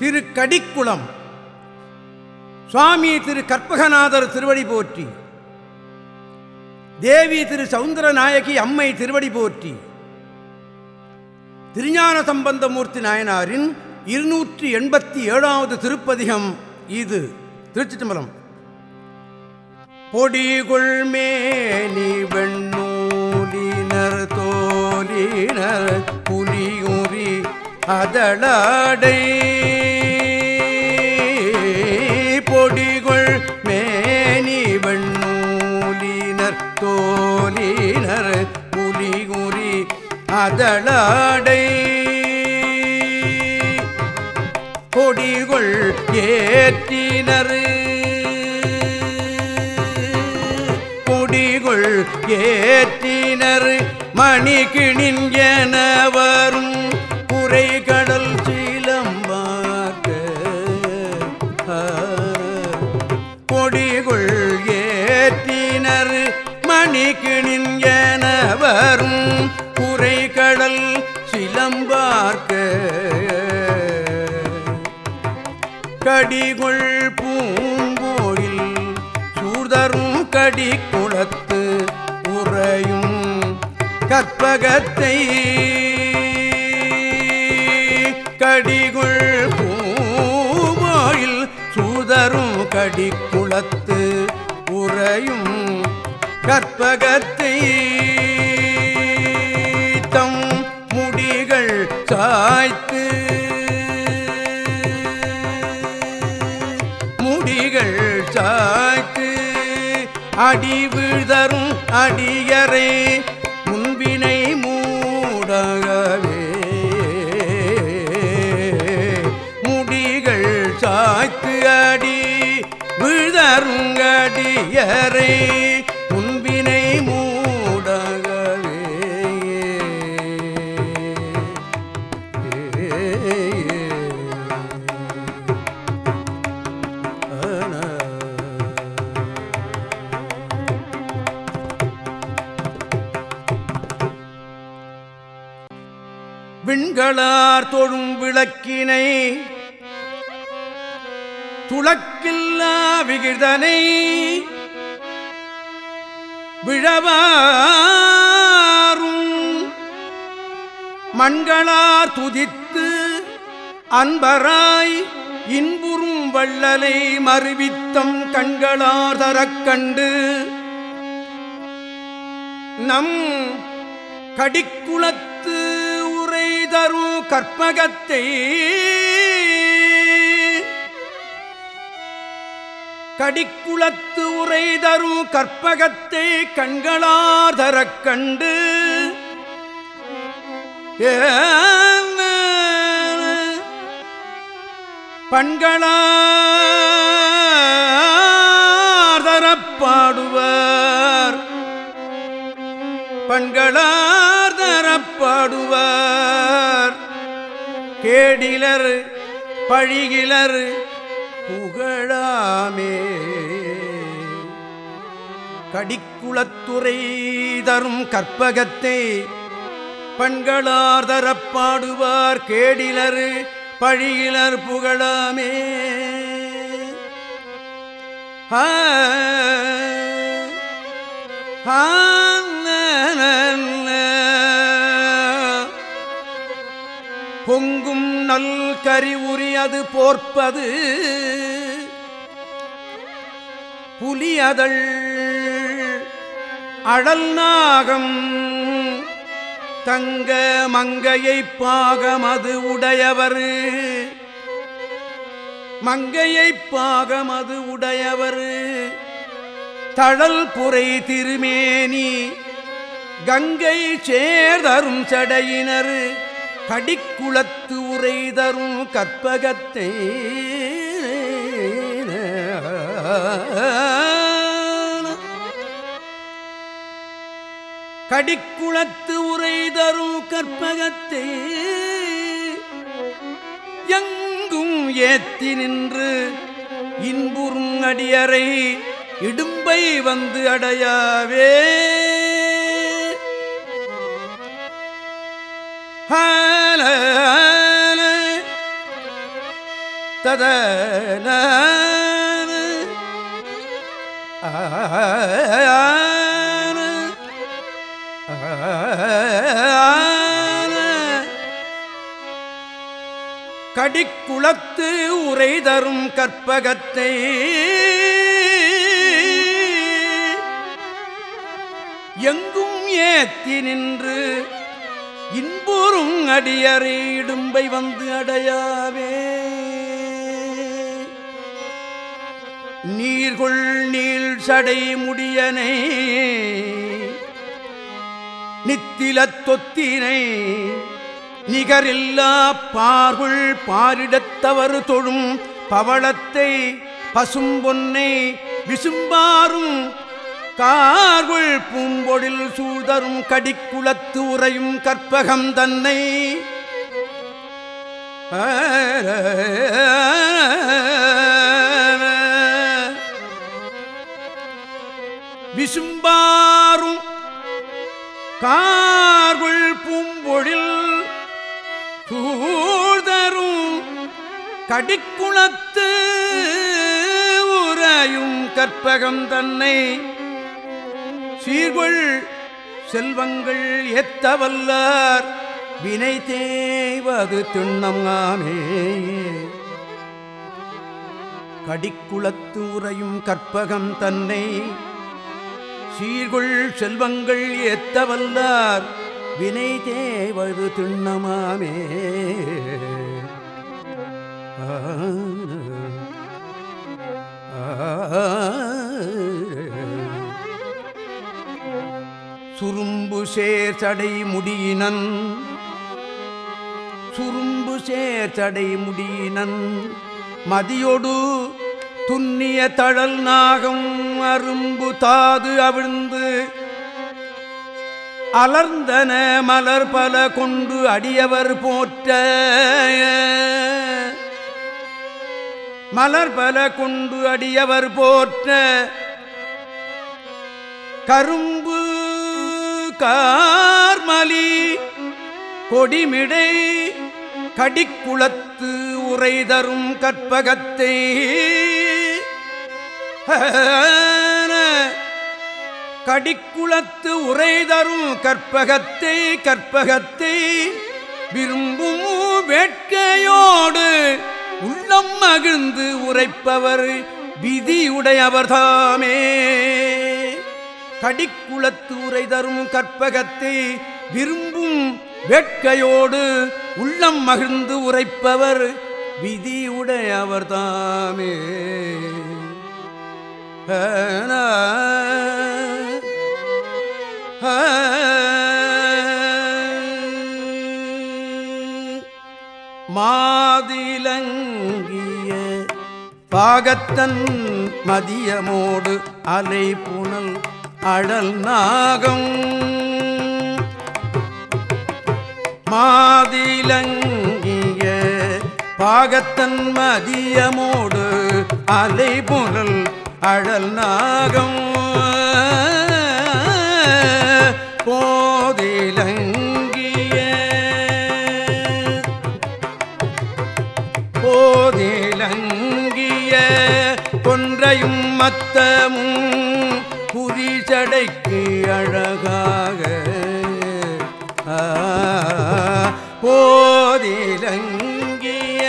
திரு கடிக்குளம் சுவாமி திரு கற்பகநாதர் திருவடி போற்றி. தேவி திரு சவுந்தரநாயகி அம்மை திருவடி போற்றி. திருஞான சம்பந்தமூர்த்தி நாயனாரின் இருநூற்றி எண்பத்தி ஏழாவது திருப்பதிகம் இது. திருச்சி தம்பரம் பொடிகுள் மேனி வெண்ணூலினர் தோலினர் புலியுரி அதளாடை காதலாடை. கொடிகொள் ஏற்றினர். கொடிகொள் ஏற்றினர். மணிகிணின் என வரும் குறை கடல் சீலம்பாக்க கொடிகொள் ஏற்றினர். மணிகிணின் என வரும் கடிகொள் பூங்கோயில் சூதரும் கடி குளத்து உறையும் கற்பகத்தை கடிகொள் பூங்கோயில் சூதரும் கடி குளத்து உறையும் கற்பகத்தை தம் முடிகள் சாய்த்து அடி விழுதரும் அடியரை முன்பினை மூடகவே. முடிகள் சாய்த்து அடி விழுதரும் விழவாரும் மண்களார் துதித்து அன்பராய் இன்புறும் வள்ளலை மறுவித்தம் கண்களார் தரக்கண்டு நம் கடிக்குளத்து உரை தரும் கற்பகத்தை கடிக்குளத்து உரை தரும் கற்பகத்தை கண்களாதரக் கண்டு. ஏன பண்களாதரப்பாடுவர் பண்களாதரப்பாடுவர் கேடிலர் பழிகிலர் புகழாமே. கடிக்குளத்துறை தரும் கற்பகத்தை பண்களார் தரப்பாடுவார் கேடிலர் பழியிலர் புகழாமே. பொங்கும் நல் கறி உரியது போர்ப்பது புலியதள் அழல் நாகம். தங்க மங்கையை பாகமது உடையவர். மங்கையை பாகமது உடையவர். தழல் புரை திருமேனி. கங்கை சேர்தரும் சடையினர். கடிக்குளத்து உரை தரும் கற்பகத்தை. கடிக்குளத்து உரை தரும் கற்பகத்தை எங்கும் ஏத்தி நின்று இன்புறும் அடியரை இடும்பை வந்து அடையாவே. ஹால ததன கடிக்குளத்து உரை தரும் கற்பகத்தை எங்கும் ஏத்தி நின்று இன்புறும் அடியறை இடும்பை வந்து அடையாவே. நீர்கொள் நீள் சடை முடியனை நித்தில தொத்தினை நிகரில்லா பார்குள் பாரிடத்தவறு தொழும் பவளத்தை பசும்பொன்னை விசும்பாரும் கார்குள் பூம்பொழில் சூழ்தரும் கடிக்குளத்து உறையும் கற்பகம் தன்னை ஆ விசும்பாரும் கார்குள் பூம்பொழில் தூதரும் கடிக்குளத்து உறையும் கற்பகம் தன்னை சீர்கொள் செல்வங்கள் எத்தவல்லார் வினை தேவது திண்ணம் ஆமே கடிக்குளத்து உறையும் கற்பகம் தன்னை சீர்குள் செல்வங்கள் எத்தவல்லார் வினை தேவது திண்ணமாமே. சுரும்பு சேர் தடை முடியினன். சுரும்பு சேர் தடை முடியினன். மதியொடு துண்ணிய தழல் நாகம். அரும்பு தாது அவிழ்ந்து அலர்ந்தன மலர் பல கொண்டு அடியவர் போற்ற. மலர் பல கொண்டு அடியவர் போற்ற. கரும்பு கார்மலி கொடிமிடை கடிக்குளத்து உரை தரும் கற்பகத்தை. கடிக்குளத்து உரை தரும் கற்பகத்தை கற்பகத்தை விரும்பும் வேட்கையோடு உள்ளம் மகிழ்ந்து உரைப்பவர் விதியுடையவர்தாமே. கடிக்குளத்து உரை தரும் கற்பகத்தை விரும்பும் வேட்கையோடு உள்ளம் மகிழ்ந்து உரைப்பவர் விதியுடையவர்தாமே. மாதிலங்கிய பாகத்தன் மதியமோடு அலை புனல் அழல் நாகம். மாதிலங்கிய பாகத்தன் மதியமோடு அலை புனல் அழல் நாகம். பொன்றையும் மத்தமும் புரிசடைக்கு அழகாக. போதிலங்கிய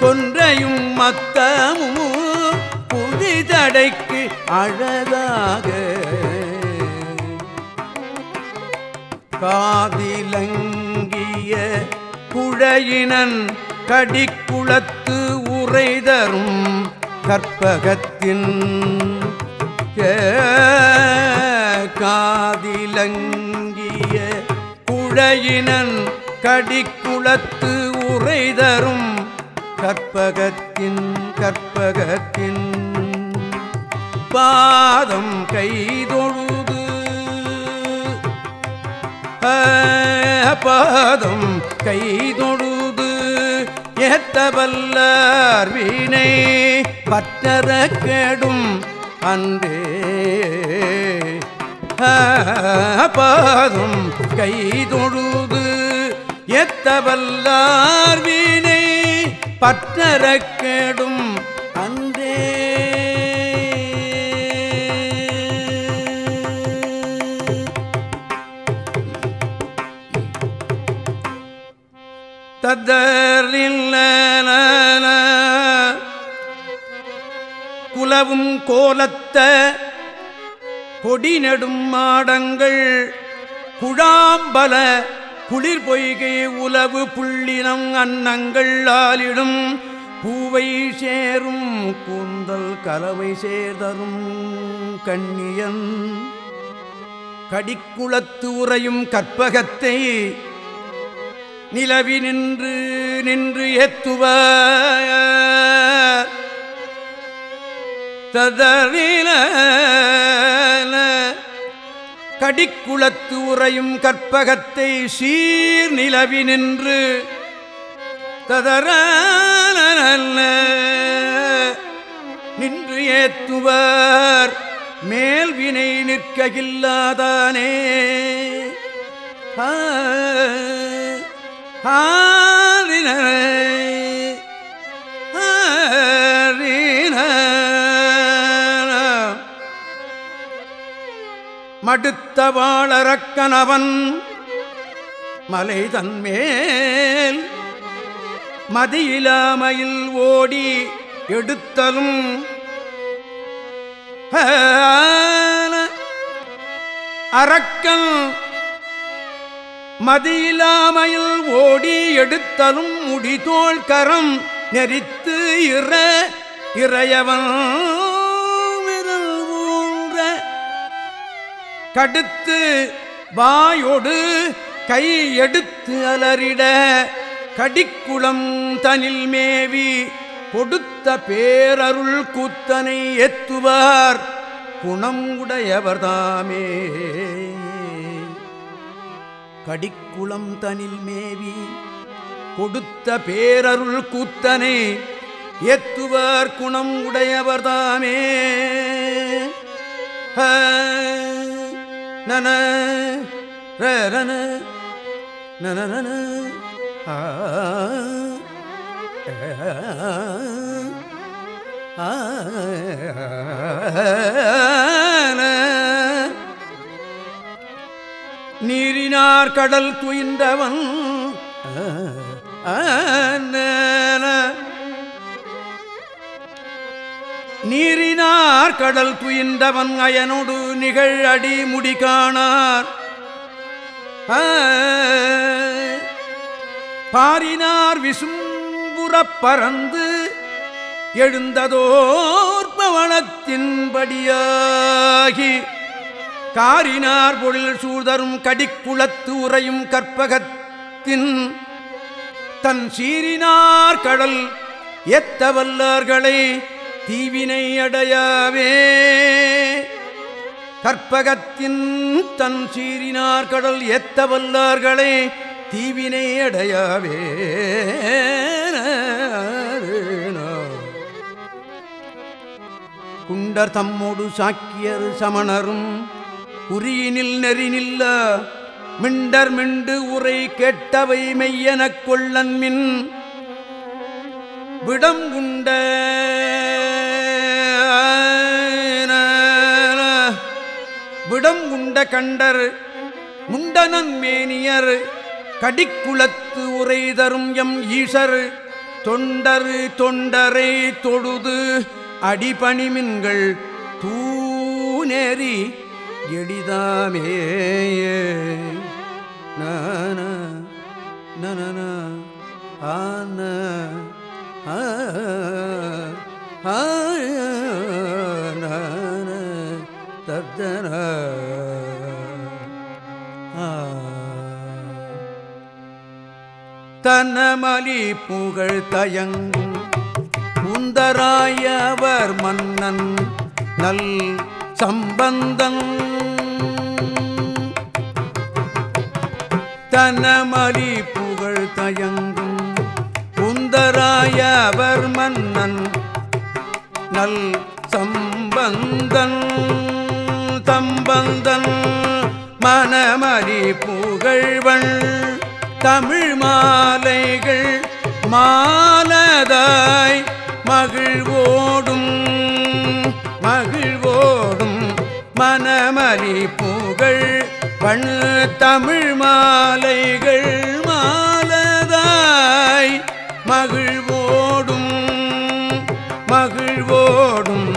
கொன்றையும் மத்தமும் புரிதடைக்கு அழகாக. காதிலங்கிய குழையினன் கடிக்குளத்து உரைதரும் கற்பகத்தின் காதிலங்கிய குழையினன் கடிக்குளத்து உரைதரும் கற்பகத்தின் கற்பகத்தின் பாதம் கைதொழுது. பாதம் கைதொழு ஏத்தவல்லார் வீணை பற்றற கெடும் அன்றே பாதம் கைதொழுது எத்தவல்லார் வீணை பற்றறக் கேடும் தத்தரில் குலவும் கோலத்த கொடி நெடும் மாடங்கள் குழாம்பல குளிர் பொய்கை உலவு புள்ளினம் அன்னங்கள் ஆலிடும். பூவை சேரும் கூந்தல் கலவை சேர்தரும் கண்ணியன். கடிக்குளத்து உறையும் கற்பகத்தை நிலவி நின்று நின்று எத்துவ ததறில கடிக்குளத்து உறையும் கற்பகத்தை சீர் நிலவி நின்று ததர நின்று ஏத்துவார். மேல் வினை நிற்ககில்லாதானே ஆரின மடுத்த வாழறக்கனவன் மலை தன்மேல் மதியிலாமையில் ஓடி எடுத்தலும் அரக்கன் மதியிலாமையில் ஓடி எடுத்தலும் முடிதோள் கரம் நெறித்து இற இறையவன் ஊன்ற. கடுத்து வாயோடு கை எடுத்து அலறிட கடிக்குளம் தனில் மேவி கொடுத்த பேரருள் கூத்தனை எத்துவார் குணம் உடையவர்தாமே கடிக்குளம் தனில் மேவி கொடுத்த பேரருள் கூத்தனை எத்துவார் குணம் உடையவர்தாமே நன ரன நன ஆ நீரினார் கடல் துயின்றவன் நீரினார் கடல் துயின்றவன் அயனோடு நிகழ் அடி முடி காணார். பாரினார் விசும்புறப் பறந்து எழுந்ததோர் பவனத்தின்படியாகி காரினார் பொழில் சூழ்தரும் கடிக்குளத்து உறையும் கற்பகத்தின் தன் சீரினார் கடல் எத்த வல்லார்களை தீவினை அடையாவே? கற்பகத்தின் தன் சீரினார் கடல் எத்த வல்லார்களை தீவினை அடையாவே? குண்டர் தம்மோடு சாக்கியர் சமணரும் குறியினில் நெறினில்ல மிண்டர் மிண்டு உரை கேட்டவை மெய்யனக் கொள்ளன் மின் விடம் குண்ட விடம் உண்ட கண்டர் முண்டனன் மேனியர் கடிக்குளத்து உரை தரும் எம் ஈசர் தொண்டர் தொண்டரை தொழுது அடிபணிமின்கள் தூநெறி எளிதாமே நன நன ஆன தத்தன தனமலி புகழ் தயங்கும் குந்தராயவர் மன்னன் நல் சம்பந்தன் கனமலி புகழ் தயங்கும். குந்தராயவர் மன்னன் நல் சம்பந்தன் சம்பந்தன் மனமலி புகழ்வள். தமிழ் மாலைகள் மாலதாய் மகிழ்வோடும் மகிழ்வோடும் மனமலி புகழ் பண் தமிழ் மாலைகள் மாலதாய் மகிழ்வோடும் மகிழ்வோடும்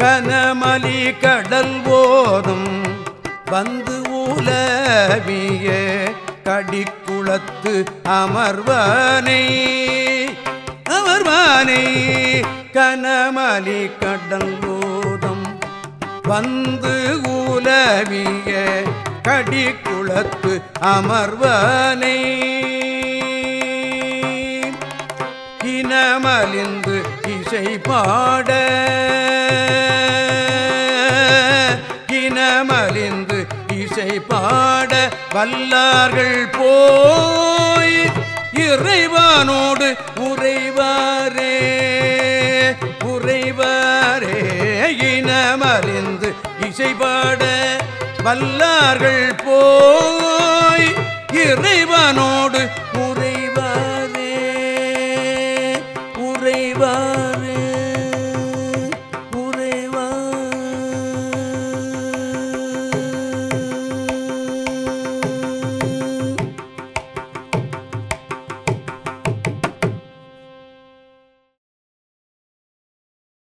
கனமலி கடல் போதும் வந்து உலவிய கடிக்குளத்து அமர்வானை அமர்வானை கனமலி கடல் போதும் வந்து உலவிய கடி குளத்து அமர்வனை. இனமலிந்து இசை பாட. இனமலிந்து இசை பாட வல்லார்கள் போய் இறைவானோடு உறைவாரே. உறைவாரே. இனமறிந்து இசைபாட வல்லார்கள் போ